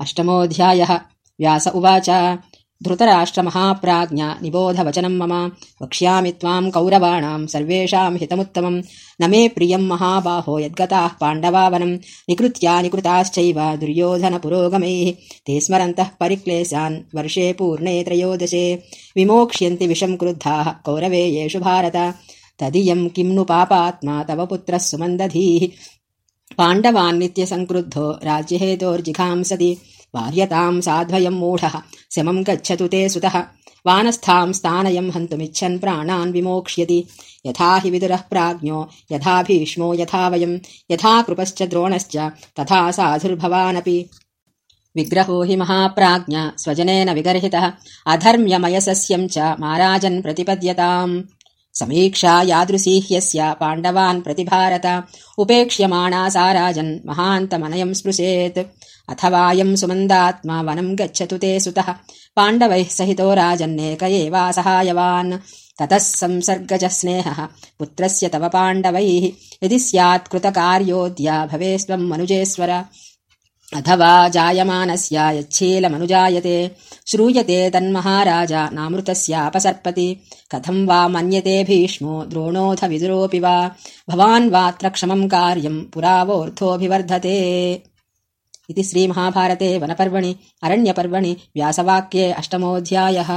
अष्टमोऽध्यायः। व्यास उवाच धृतराष्ट्रमहाप्राज्ञा निबोधवचनम् मम। वक्ष्यामि त्वाम् कौरवाणाम् सर्वेषाम् हितमुत्तमम् न मे प्रियम् महाबाहो यद्गताः पाण्डवावनम् निकृत्या निकृताश्चैव दुर्योधनपुरोगमैः। ते स्मरन्तः परिक्लेशान् वर्षे पूर्णे त्रयोदशे। विमोक्ष्यन्ति विषम् क्रुद्धाः कौरवे येषु भारत। तदियम् किम् नु पापात्मा तव पुत्रः सुमन्दधीः पाण्डवान्नित्यसङ्क्रुद्धो राज्यहेतोर्जिघांसति वार्यताम् साध्वयम् मूढः शमम् गच्छतु ते सुतः। वानस्थाम् स्थानयम् हन्तुमिच्छन् प्राणान् विमोक्ष्यति। यथा हि विदुरः प्राज्ञो यथा भीष्मो यथा वयम् यथा कृपश्च द्रोणश्च तथा साधुर्भवानपि। विग्रहो हि महाप्राज्ञा स्वजनेन विगर्हितः। अधर्म्यमयसस्यम् च महाराजन् प्रतिपद्यताम् समीक्षा यादृशी ह्यस्य पाण्डवान् प्रतिभारत। उपेक्ष्यमाणा सा राजन् महान्तमनयम् स्पृशेत्। अथवायम् सुमन्दात्मा वनम् गच्छतु ते सुतः। पाण्डवैः सहितो राजन्नेक एवासहायवान् ततः संसर्गजः स्नेहः। पुत्रस्य तव पाण्डवैः। यदि स्यात् कृतकार्योऽद्या भवेस्त्वम् मनुजेश्वर अथवा जायमानस्य यच्छीलमनुजायते श्रूयते तन्महाराजा नामृतस्यापसर्पति कथम् वा मन्यते भीष्मो द्रोणोऽथ विदुरोऽपि वा। भवान् वात्र क्षमम् कार्यम् पुरावोऽर्थोऽभिवर्धते इति श्रीमहाभारते वनपर्वणि अरण्यपर्वणि व्यासवाक्ये अष्टमोऽध्यायः